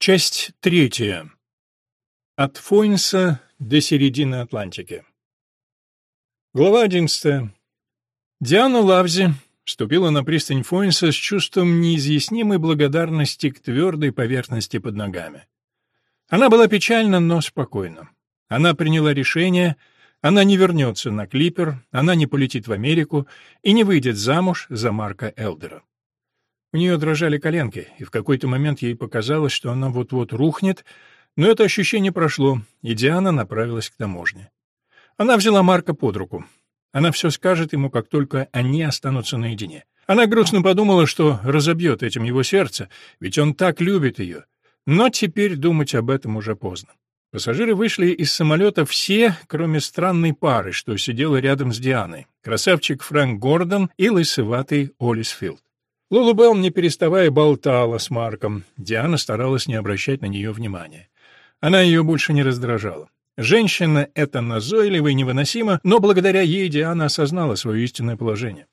Часть третья. От Фойнса до середины Атлантики. Глава одиннадцатая. Диана Лавзи ступила на пристань Фойнса с чувством неизъяснимой благодарности к твердой поверхности под ногами. Она была печальна, но спокойна. Она приняла решение, она не вернется на Клипер, она не полетит в Америку и не выйдет замуж за Марка Элдера. У нее дрожали коленки, и в какой-то момент ей показалось, что она вот-вот рухнет, но это ощущение прошло, и Диана направилась к таможне. Она взяла Марка под руку. Она все скажет ему, как только они останутся наедине. Она грустно подумала, что разобьет этим его сердце, ведь он так любит ее. Но теперь думать об этом уже поздно. Пассажиры вышли из самолета все, кроме странной пары, что сидела рядом с Дианой. Красавчик Фрэнк Гордон и лысоватый Олис Филд. Лулу Белл, не переставая, болтала с Марком. Диана старалась не обращать на нее внимания. Она ее больше не раздражала. Женщина — это назойливо и невыносимо, но благодаря ей Диана осознала свое истинное положение.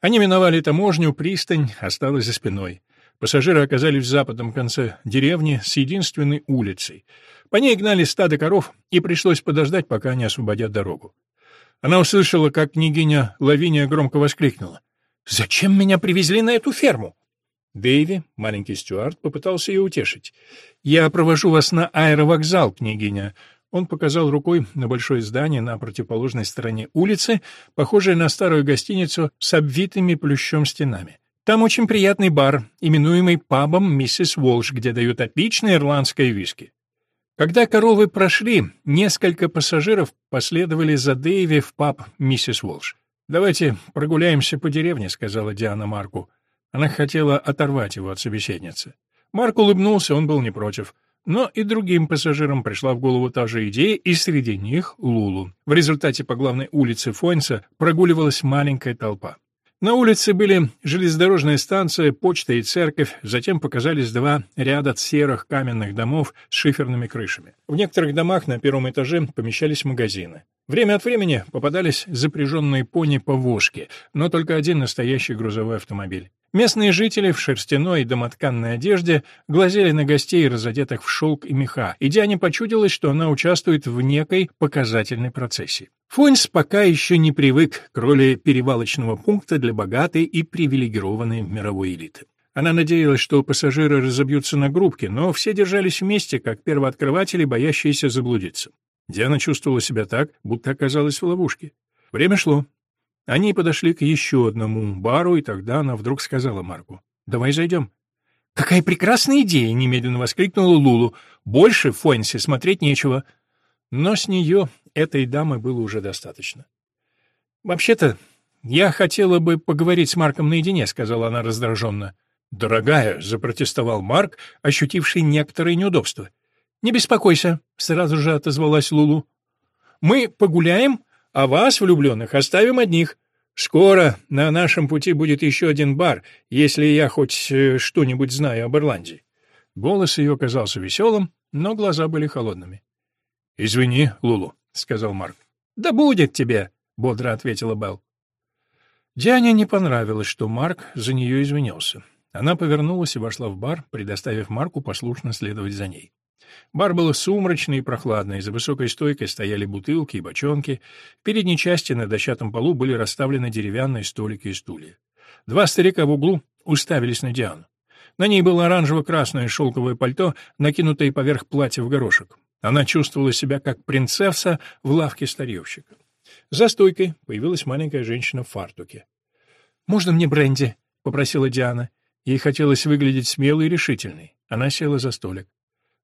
Они миновали таможню, пристань осталась за спиной. Пассажиры оказались в западном конце деревни с единственной улицей. По ней гнали стадо коров, и пришлось подождать, пока они освободят дорогу. Она услышала, как княгиня Лавиния громко воскликнула. Зачем меня привезли на эту ферму? Дэйви, маленький стюард, попытался ее утешить. «Я провожу вас на аэровокзал, княгиня». Он показал рукой на большое здание на противоположной стороне улицы, похожее на старую гостиницу с обвитыми плющом стенами. Там очень приятный бар, именуемый пабом «Миссис Уолш», где дают отличное ирландское виски. Когда коровы прошли, несколько пассажиров последовали за Дэйви в паб «Миссис Уолш». «Давайте прогуляемся по деревне», — сказала Диана Марку. Она хотела оторвать его от собеседницы. Марк улыбнулся, он был не против. Но и другим пассажирам пришла в голову та же идея, и среди них Лулу. В результате по главной улице Фойнса прогуливалась маленькая толпа. На улице были железнодорожная станция, почта и церковь, затем показались два ряда серых каменных домов с шиферными крышами. В некоторых домах на первом этаже помещались магазины. Время от времени попадались запряженные пони-повозки, но только один настоящий грузовой автомобиль. Местные жители в шерстяной и домотканной одежде глазели на гостей, разодетых в шелк и меха, и Диане почудилось, что она участвует в некой показательной процессии. Фойнс пока еще не привык к роли перевалочного пункта для богатой и привилегированной мировой элиты. Она надеялась, что пассажиры разобьются на группки, но все держались вместе, как первооткрыватели, боящиеся заблудиться. Диана чувствовала себя так, будто оказалась в ловушке. Время шло. Они подошли к еще одному бару, и тогда она вдруг сказала Марку, «Давай зайдем». «Какая прекрасная идея!» — немедленно воскликнула Лулу. «Больше в Фойнсе смотреть нечего». Но с нее этой дамы было уже достаточно. «Вообще-то, я хотела бы поговорить с Марком наедине», — сказала она раздраженно. «Дорогая», — запротестовал Марк, ощутивший некоторые неудобства. «Не беспокойся», — сразу же отозвалась Лулу. «Мы погуляем, а вас, влюбленных, оставим одних. Скоро на нашем пути будет еще один бар, если я хоть э, что-нибудь знаю об Ирландии». Голос ее казался веселым, но глаза были холодными. «Извини, Лулу», — сказал Марк. «Да будет тебе», — бодро ответила Белл. Диане не понравилось, что Марк за нее извинился. Она повернулась и вошла в бар, предоставив Марку послушно следовать за ней. Бар был сумрачный и прохладный, за высокой стойкой стояли бутылки и бочонки, в передней части на дощатом полу были расставлены деревянные столики и стулья. Два старика в углу уставились на Диану. На ней было оранжево-красное шелковое пальто, накинутое поверх платья в горошек. Она чувствовала себя как принцесса в лавке старьевщика. За стойкой появилась маленькая женщина в фартуке. «Можно мне бренди?» — попросила Диана. Ей хотелось выглядеть смелой и решительной. Она села за столик.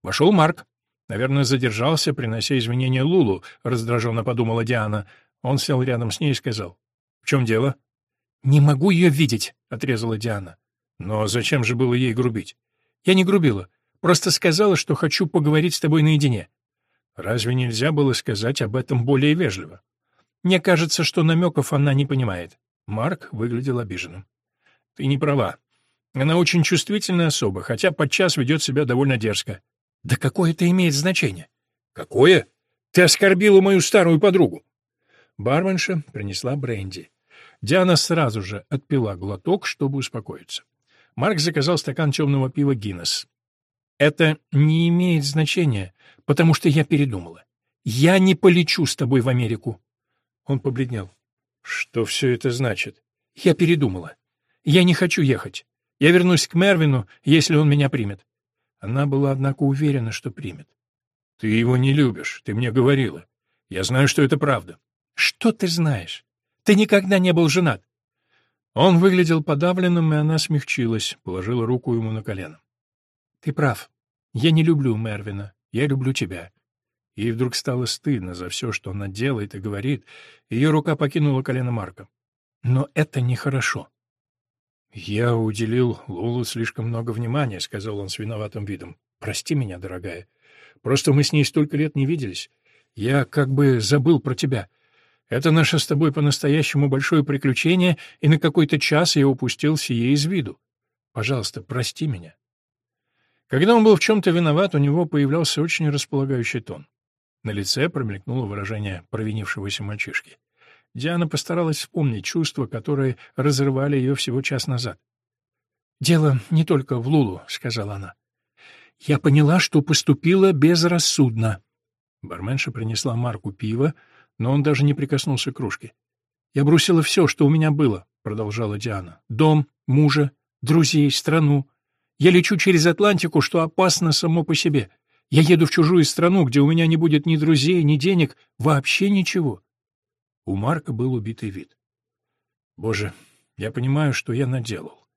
Вошел Марк. Наверное, задержался, принося извинения Лулу, раздраженно подумала Диана. Он сел рядом с ней и сказал. «В чем дело?» «Не могу ее видеть», — отрезала Диана. «Но зачем же было ей грубить?» «Я не грубила. Просто сказала, что хочу поговорить с тобой наедине». «Разве нельзя было сказать об этом более вежливо?» «Мне кажется, что намеков она не понимает». Марк выглядел обиженным. «Ты не права. Она очень чувствительная особа, хотя подчас ведет себя довольно дерзко. Да какое это имеет значение? Какое? Ты оскорбила мою старую подругу. Барменша принесла бренди. Диана сразу же отпила глоток, чтобы успокоиться. Марк заказал стакан темного пива «Гиннес». Это не имеет значения, потому что я передумала. Я не полечу с тобой в Америку. Он побледнел. Что все это значит? Я передумала. Я не хочу ехать. Я вернусь к Мервину, если он меня примет. Она была, однако, уверена, что примет. Ты его не любишь, ты мне говорила. Я знаю, что это правда. Что ты знаешь? Ты никогда не был женат. Он выглядел подавленным, и она смягчилась, положила руку ему на колено. Ты прав. Я не люблю Мервина. Я люблю тебя. Ей вдруг стало стыдно за все, что она делает и говорит. Ее рука покинула колено Марка. Но это нехорошо. «Я уделил Лулу слишком много внимания», — сказал он с виноватым видом. «Прости меня, дорогая. Просто мы с ней столько лет не виделись. Я как бы забыл про тебя. Это наше с тобой по-настоящему большое приключение, и на какой-то час я упустил сие из виду. Пожалуйста, прости меня». Когда он был в чем-то виноват, у него появлялся очень располагающий тон. На лице промелькнуло выражение провинившегося мальчишки. Диана постаралась вспомнить чувства, которые разрывали ее всего час назад. «Дело не только в Лулу», — сказала она. «Я поняла, что поступила безрассудно». Барменша принесла Марку пива, но он даже не прикоснулся к кружке. «Я бросила все, что у меня было», — продолжала Диана. «Дом, мужа, друзей, страну. Я лечу через Атлантику, что опасно само по себе. Я еду в чужую страну, где у меня не будет ни друзей, ни денег, вообще ничего. У Марка был убитый вид. «Боже, я понимаю, что я наделал.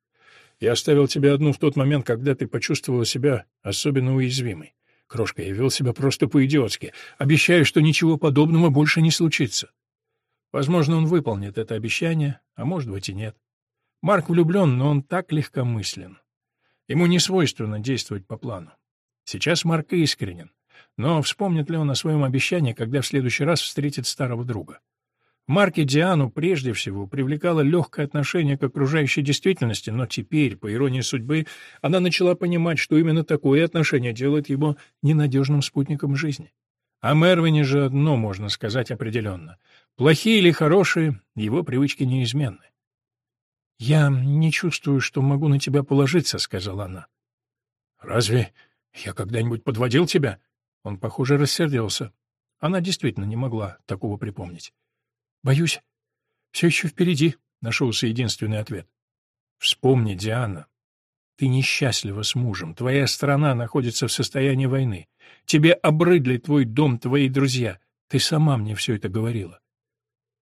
Я оставил тебя одну в тот момент, когда ты почувствовала себя особенно уязвимой. Крошка, я вел себя просто по-идиотски. Обещаю, что ничего подобного больше не случится». Возможно, он выполнит это обещание, а может быть и нет. Марк влюблен, но он так легкомыслен. Ему не свойственно действовать по плану. Сейчас Марк искренен. Но вспомнит ли он о своем обещании, когда в следующий раз встретит старого друга? Марке Диану прежде всего привлекало легкое отношение к окружающей действительности, но теперь, по иронии судьбы, она начала понимать, что именно такое отношение делает его ненадежным спутником жизни. О Мервине же одно можно сказать определенно. Плохие или хорошие, его привычки неизменны. «Я не чувствую, что могу на тебя положиться», — сказала она. «Разве я когда-нибудь подводил тебя?» Он, похоже, рассердился. Она действительно не могла такого припомнить. Боюсь, все еще впереди, — нашелся единственный ответ. Вспомни, Диана, ты несчастлива с мужем, твоя страна находится в состоянии войны. Тебе обрыдли твой дом, твои друзья. Ты сама мне все это говорила.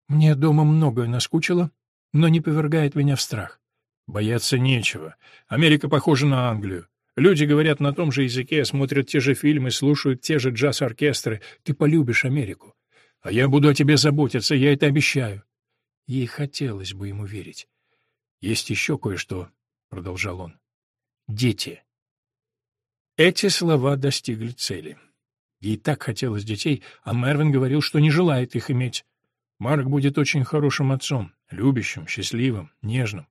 Мне дома многое наскучило, но не повергает меня в страх. Бояться нечего. Америка похожа на Англию. Люди говорят на том же языке, смотрят те же фильмы, слушают те же джаз-оркестры. Ты полюбишь Америку. А я буду о тебе заботиться, я это обещаю. Ей хотелось бы ему верить. Есть еще кое-что, — продолжал он. Дети. Эти слова достигли цели. Ей так хотелось детей, а Мервин говорил, что не желает их иметь. Марк будет очень хорошим отцом, любящим, счастливым, нежным.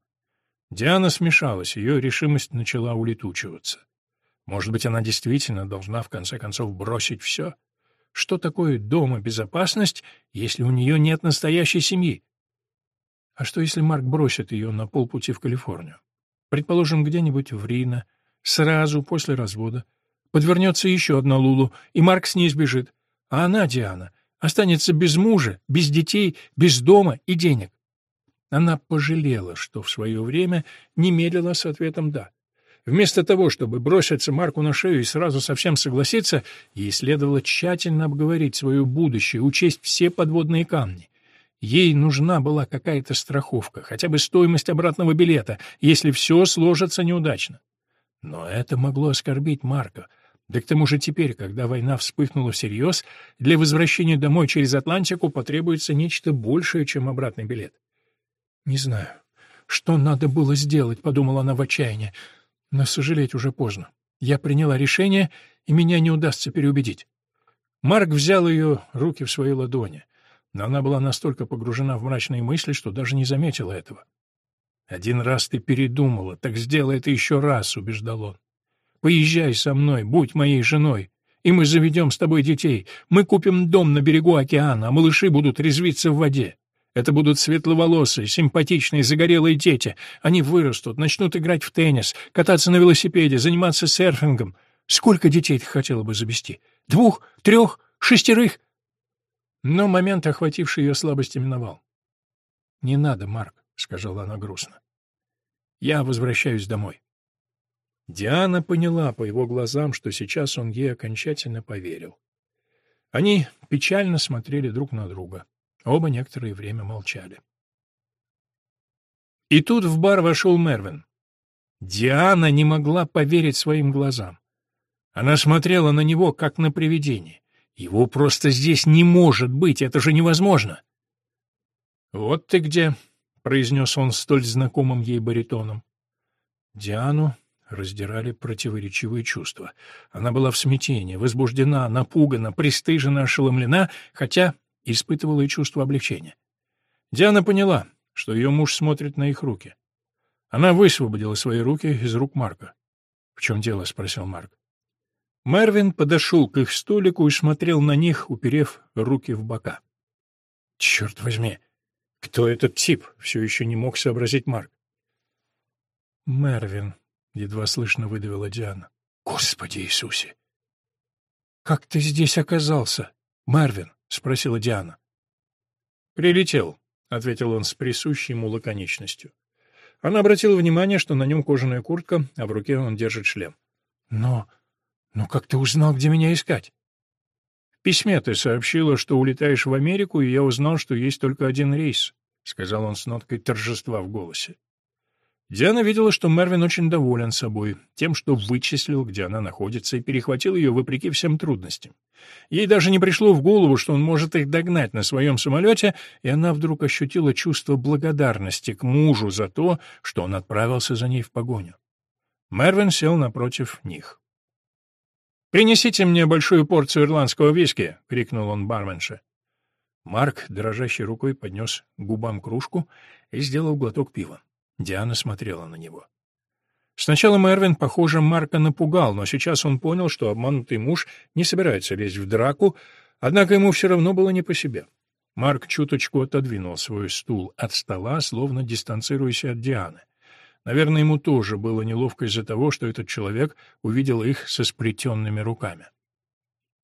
Диана смешалась, ее решимость начала улетучиваться. Может быть, она действительно должна в конце концов бросить все? Что такое дома безопасность, если у нее нет настоящей семьи? А что, если Марк бросит ее на полпути в Калифорнию? Предположим, где-нибудь в Рино, сразу после развода. Подвернется еще одна Лулу, и Марк с ней сбежит. А она, Диана, останется без мужа, без детей, без дома и денег. Она пожалела, что в свое время не медлила с ответом «да». Вместо того, чтобы броситься Марку на шею и сразу совсем согласиться, ей следовало тщательно обговорить свое будущее, учесть все подводные камни. Ей нужна была какая-то страховка, хотя бы стоимость обратного билета, если все сложится неудачно. Но это могло оскорбить Марка. Да к тому же теперь, когда война вспыхнула всерьез, для возвращения домой через Атлантику потребуется нечто большее, чем обратный билет. «Не знаю, что надо было сделать», — подумала она в отчаянии. Но сожалеть уже поздно. Я приняла решение, и меня не удастся переубедить. Марк взял ее руки в свои ладони, но она была настолько погружена в мрачные мысли, что даже не заметила этого. «Один раз ты передумала, так сделай это еще раз», — убеждал он. «Поезжай со мной, будь моей женой, и мы заведем с тобой детей. Мы купим дом на берегу океана, а малыши будут резвиться в воде. Это будут светловолосые, симпатичные, загорелые дети. Они вырастут, начнут играть в теннис, кататься на велосипеде, заниматься серфингом. Сколько детей ты хотела бы завести? Двух, трех, шестерых?» Но момент, охвативший ее слабости, миновал. «Не надо, Марк», — сказала она грустно. «Я возвращаюсь домой». Диана поняла по его глазам, что сейчас он ей окончательно поверил. Они печально смотрели друг на друга. Оба некоторое время молчали. И тут в бар вошел Мервин. Диана не могла поверить своим глазам. Она смотрела на него, как на привидение. Его просто здесь не может быть, это же невозможно. «Вот ты где», — произнес он столь знакомым ей баритоном. Диану раздирали противоречивые чувства. Она была в смятении, возбуждена, напугана, пристыжена, ошеломлена, хотя испытывала и чувство облегчения. Диана поняла, что ее муж смотрит на их руки. Она высвободила свои руки из рук Марка. «В чем дело?» — спросил Марк. Мервин подошел к их столику и смотрел на них, уперев руки в бока. «Черт возьми! Кто этот тип?» — все еще не мог сообразить Марк. «Мервин», — едва слышно выдавила Диана. «Господи Иисусе!» «Как ты здесь оказался, Мервин?» — спросила Диана. «Прилетел», — ответил он с присущей ему лаконичностью. Она обратила внимание, что на нем кожаная куртка, а в руке он держит шлем. «Но... но как ты узнал, где меня искать?» «В письме ты сообщила, что улетаешь в Америку, и я узнал, что есть только один рейс», — сказал он с ноткой торжества в голосе. Диана видела, что Мервин очень доволен собой, тем, что вычислил, где она находится, и перехватил ее вопреки всем трудностям. Ей даже не пришло в голову, что он может их догнать на своем самолете, и она вдруг ощутила чувство благодарности к мужу за то, что он отправился за ней в погоню. Мервин сел напротив них. «Принесите мне большую порцию ирландского виски!» — крикнул он барменше. Марк, дрожащей рукой, поднес губам кружку и сделал глоток пива. Диана смотрела на него. Сначала Мервин, похоже, Марка напугал, но сейчас он понял, что обманутый муж не собирается лезть в драку, однако ему все равно было не по себе. Марк чуточку отодвинул свой стул от стола, словно дистанцируясь от Дианы. Наверное, ему тоже было неловко из-за того, что этот человек увидел их со сплетенными руками.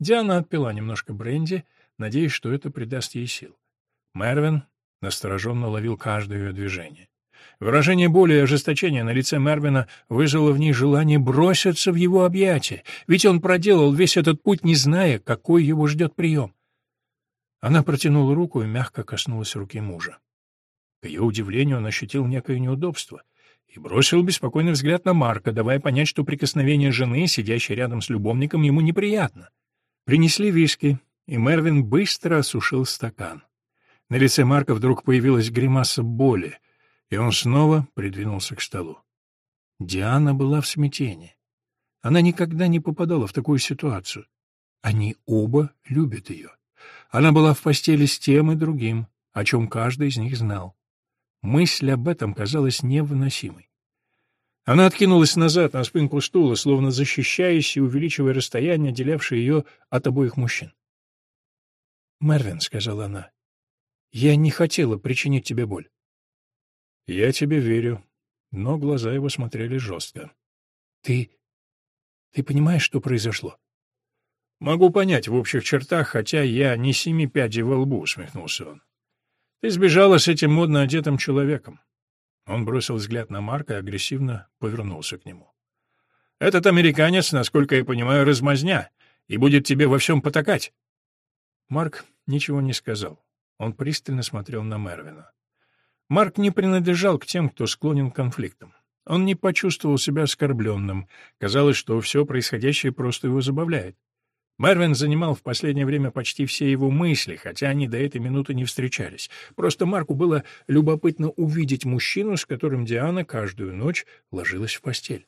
Диана отпила немножко бренди, надеясь, что это придаст ей сил. Мервин настороженно ловил каждое ее движение. Выражение боли и ожесточения на лице Мервина вызвало в ней желание броситься в его объятия, ведь он проделал весь этот путь, не зная, какой его ждет прием. Она протянула руку и мягко коснулась руки мужа. К ее удивлению он ощутил некое неудобство и бросил беспокойный взгляд на Марка, давая понять, что прикосновение жены, сидящей рядом с любовником, ему неприятно. Принесли виски, и Мервин быстро осушил стакан. На лице Марка вдруг появилась гримаса боли, и он снова придвинулся к столу. Диана была в смятении. Она никогда не попадала в такую ситуацию. Они оба любят ее. Она была в постели с тем и другим, о чем каждый из них знал. Мысль об этом казалась невыносимой. Она откинулась назад на спинку стула, словно защищаясь и увеличивая расстояние, отделявшее ее от обоих мужчин. «Мервин», — сказала она, — «я не хотела причинить тебе боль. «Я тебе верю». Но глаза его смотрели жестко. «Ты... ты понимаешь, что произошло?» «Могу понять в общих чертах, хотя я не семи пядей во лбу», — усмехнулся он. «Ты сбежала с этим модно одетым человеком». Он бросил взгляд на Марка и агрессивно повернулся к нему. «Этот американец, насколько я понимаю, размазня, и будет тебе во всем потакать». Марк ничего не сказал. Он пристально смотрел на Мервина. Марк не принадлежал к тем, кто склонен к конфликтам. Он не почувствовал себя оскорбленным. Казалось, что все происходящее просто его забавляет. Мервин занимал в последнее время почти все его мысли, хотя они до этой минуты не встречались. Просто Марку было любопытно увидеть мужчину, с которым Диана каждую ночь ложилась в постель.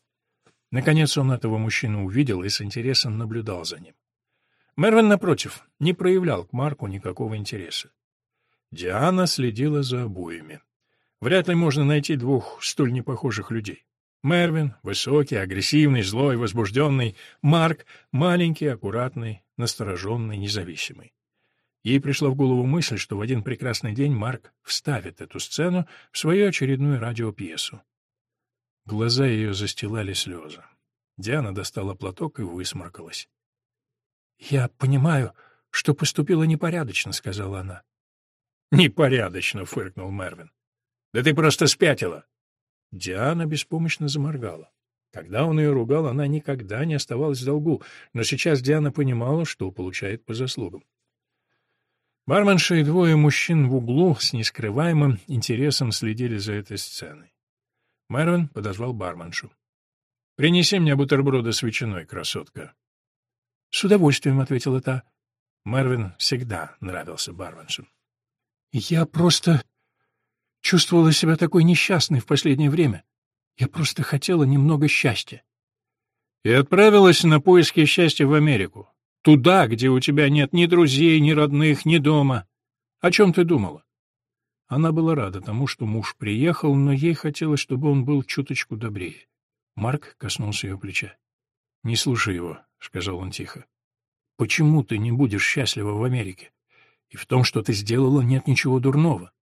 Наконец он этого мужчину увидел и с интересом наблюдал за ним. Мервин, напротив, не проявлял к Марку никакого интереса. Диана следила за обоими. Вряд ли можно найти двух столь непохожих людей. Мервин — высокий, агрессивный, злой, возбужденный. Марк — маленький, аккуратный, настороженный, независимый. Ей пришла в голову мысль, что в один прекрасный день Марк вставит эту сцену в свою очередную радиопьесу. Глаза ее застилали слезы. Диана достала платок и высморкалась. «Я понимаю, что поступила непорядочно», — сказала она. «Непорядочно», — фыркнул Мервин. «Да ты просто спятила». Диана беспомощно заморгала. Когда он ее ругал, она никогда не оставалась в долгу, но сейчас Диана понимала, что получает по заслугам. Барменша и двое мужчин в углу с нескрываемым интересом следили за этой сценой. Мервин подозвал барменшу. «Принеси мне бутерброды с ветчиной, красотка». «С удовольствием», — ответила та. Мервин всегда нравился барменшам. «Я просто чувствовала себя такой несчастной в последнее время. Я просто хотела немного счастья». «И отправилась на поиски счастья в Америку. Туда, где у тебя нет ни друзей, ни родных, ни дома. О чем ты думала? Она была рада тому, что муж приехал, но ей хотелось, чтобы он был чуточку добрее. Марк коснулся ее плеча. — Не слушай его, — сказал он тихо. — Почему ты не будешь счастлива в Америке? И в том, что ты сделала, нет ничего дурного.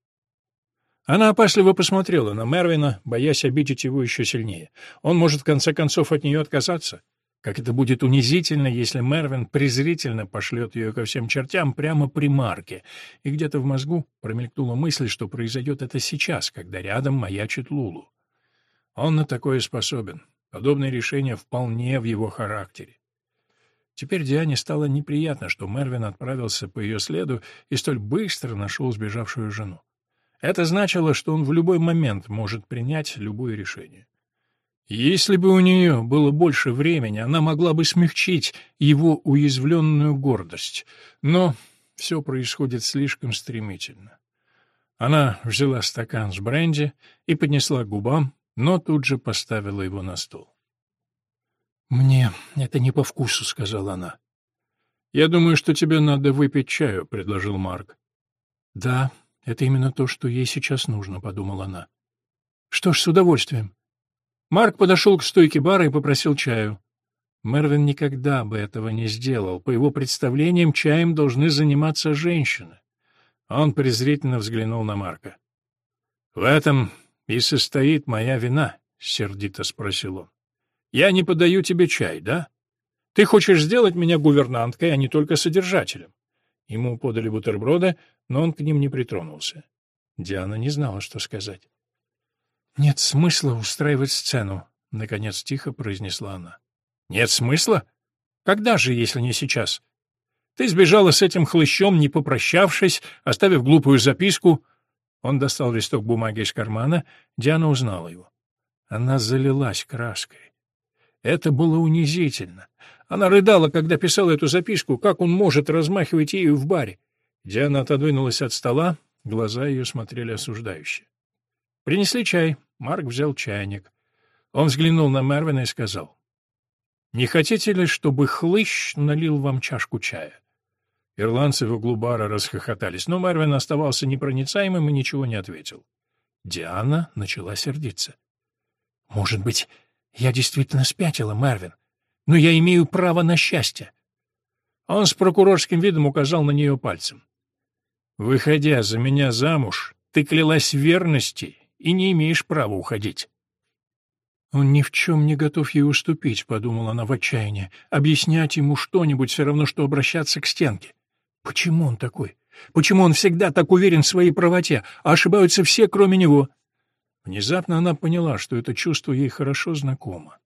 Она опасливо посмотрела на Мервина, боясь обидеть его еще сильнее. Он может, в конце концов, от нее отказаться. Как это будет унизительно, если Мервин презрительно пошлет ее ко всем чертям прямо при Марке. И где-то в мозгу промелькнула мысль, что произойдет это сейчас, когда рядом маячит Лулу. Он на такое способен. Подобное решение вполне в его характере. Теперь Диане стало неприятно, что Мервин отправился по ее следу и столь быстро нашел сбежавшую жену. Это значило, что он в любой момент может принять любое решение. Если бы у нее было больше времени, она могла бы смягчить его уязвленную гордость. Но все происходит слишком стремительно. Она взяла стакан с бренди и поднесла к губам, но тут же поставила его на стол. «Мне это не по вкусу», — сказала она. «Я думаю, что тебе надо выпить чаю», — предложил Марк. «Да, это именно то, что ей сейчас нужно», — подумала она. «Что ж, с удовольствием». Марк подошел к стойке бара и попросил чаю. Мервин никогда бы этого не сделал. По его представлениям, чаем должны заниматься женщины. Он презрительно взглянул на Марка. — В этом и состоит моя вина, — сердито спросил он. — Я не подаю тебе чай, да? Ты хочешь сделать меня гувернанткой, а не только содержателем. Ему подали бутерброды, но он к ним не притронулся. Диана не знала, что сказать. «Нет смысла устраивать сцену», — наконец тихо произнесла она. «Нет смысла? Когда же, если не сейчас? Ты сбежала с этим хлыщом, не попрощавшись, оставив глупую записку». Он достал листок бумаги из кармана, Диана узнала его. Она залилась краской. Это было унизительно. Она рыдала, когда писала эту записку, как он может размахивать ею в баре. Диана отодвинулась от стола, глаза ее смотрели осуждающе. Принесли чай. Марк взял чайник. Он взглянул на Мервина и сказал, «Не хотите ли, чтобы хлыщ налил вам чашку чая?» Ирландцы в углу бара расхохотались, но Мервин оставался непроницаемым и ничего не ответил. Диана начала сердиться. «Может быть, я действительно спятила, Мервин, но я имею право на счастье». Он с прокурорским видом указал на нее пальцем. «Выходя за меня замуж, ты клялась верности и не имеешь права уходить». «Он ни в чем не готов ей уступить», — подумала она в отчаянии. «Объяснять ему что-нибудь все равно, что обращаться к стенке. Почему он такой? Почему он всегда так уверен в своей правоте, а ошибаются все, кроме него?» Внезапно она поняла, что это чувство ей хорошо знакомо.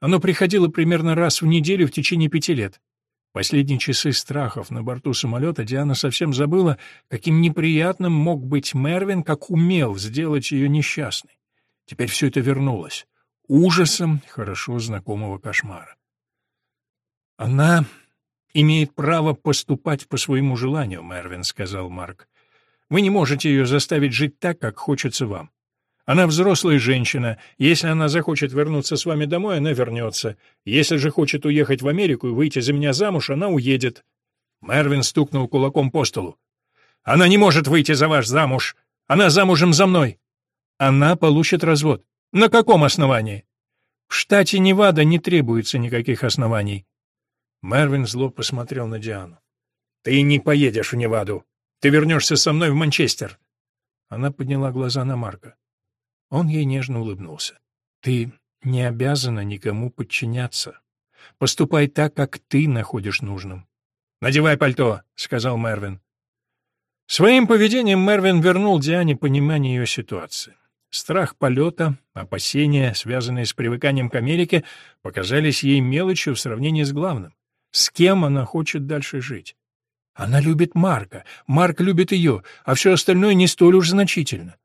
Оно приходило примерно раз в неделю в течение пяти лет. Последние часы страхов на борту самолета Диана совсем забыла, каким неприятным мог быть Мервин, как умел сделать ее несчастной. Теперь все это вернулось. Ужасом хорошо знакомого кошмара. «Она имеет право поступать по своему желанию, Мервин», — сказал Марк. «Вы не можете ее заставить жить так, как хочется вам. Она взрослая женщина. Если она захочет вернуться с вами домой, она вернется. Если же хочет уехать в Америку и выйти за меня замуж, она уедет». Мервин стукнул кулаком по столу. «Она не может выйти за ваш замуж. Она замужем за мной. Она получит развод. На каком основании? В штате Невада не требуется никаких оснований». Мервин зло посмотрел на Диану. «Ты не поедешь в Неваду. Ты вернешься со мной в Манчестер». Она подняла глаза на Марка. Он ей нежно улыбнулся. «Ты не обязана никому подчиняться. Поступай так, как ты находишь нужным. «Надевай пальто», — сказал Мервин. Своим поведением Мервин вернул Диане понимание ее ситуации. Страх полета, опасения, связанные с привыканием к Америке, показались ей мелочью в сравнении с главным. С кем она хочет дальше жить? Она любит Марка, Марк любит ее, а все остальное не столь уж значительно.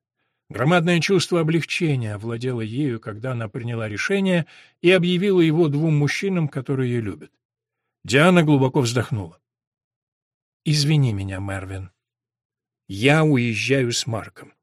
Громадное чувство облегчения овладело ею, когда она приняла решение и объявила его двум мужчинам, которые ее любят. Диана глубоко вздохнула. «Извини меня, Мервин. Я уезжаю с Марком.